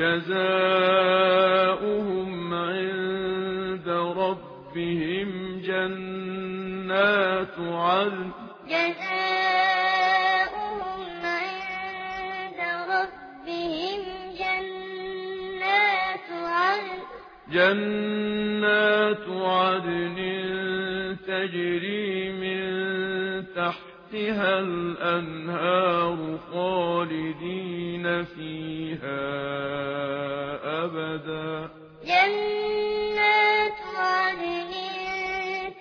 جزاؤهم عند ربهم جنات عدن. جزاؤهم عند ربهم جنات عدن. جنات عدن تجري من تحتها الأنهار خالدين فيها أبدا جنات عدن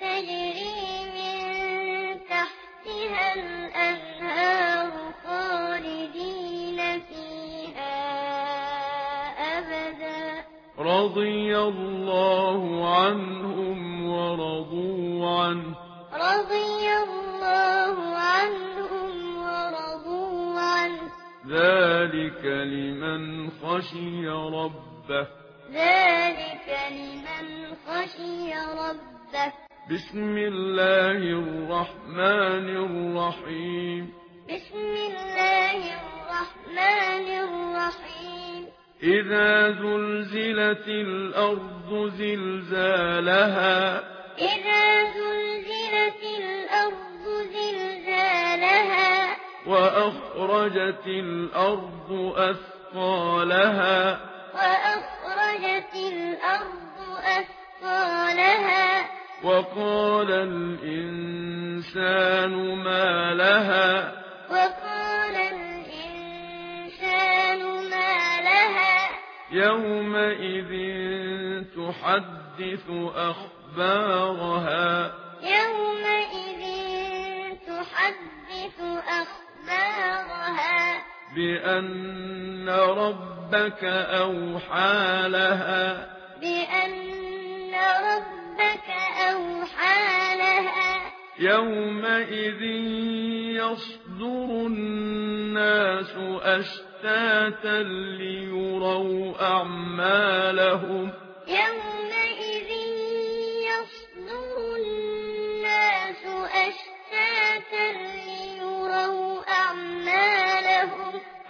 تجري من تحتها الأنهار خالدين فيها أبدا رضي الله عنهم رضي الله عنهم ورضوا عنه. ذلك لمن خشي ربه. ذلك لمن خشي ربه. بسم الله الرحمن الرحيم. بسم الله الرحمن الرحيم. إذا زلزلت الأرض زلزالها. إذا زلزلت وأخرجت الأرض أثقالها وأخرجت الأرض أثقالها وقال الإنسان ما لها وقال الإنسان ما لها يومئذ تحدث أخبارها يومئذ تحدث أخبارها أدبارها بأن ربك أوحى لها. بأن ربك أوحى لها۔ يومئذ يصدر الناس أشتاة ليروا أعمالهم. يومئذ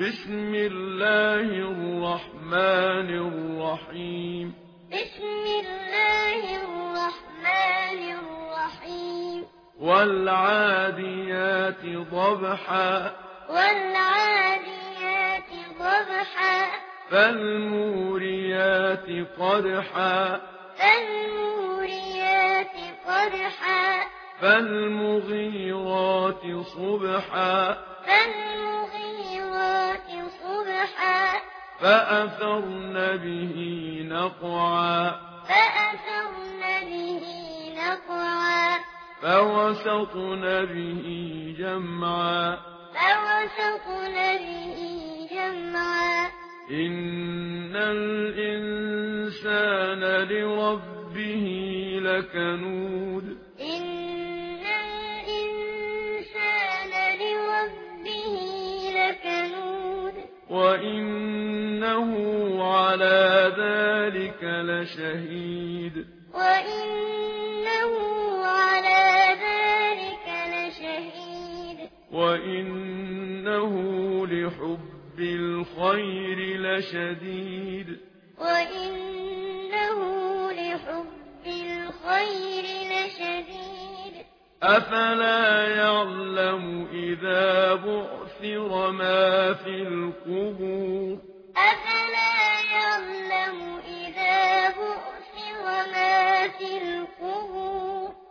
بسم الله الرحمن الرحيم. بسم الله الرحمن الرحيم. والعاديات ضبحا. والعاديات ضبحا. فالموريات قرحا فالموريات قرحا فالمغيرات صبحا. فالمغيرات فأثرن به نقعا فأثرن به نقعا فوسطن به جمعا فوسطن به جمعا إن الإنسان لربه لكنود ذلك لشهيد. وإنه على ذلك لشهيد. وإنه لحب الخير لشديد. وإنه لحب الخير لشديد. أفلا يعلم إذا بعثر ما في القبور؟ أفلا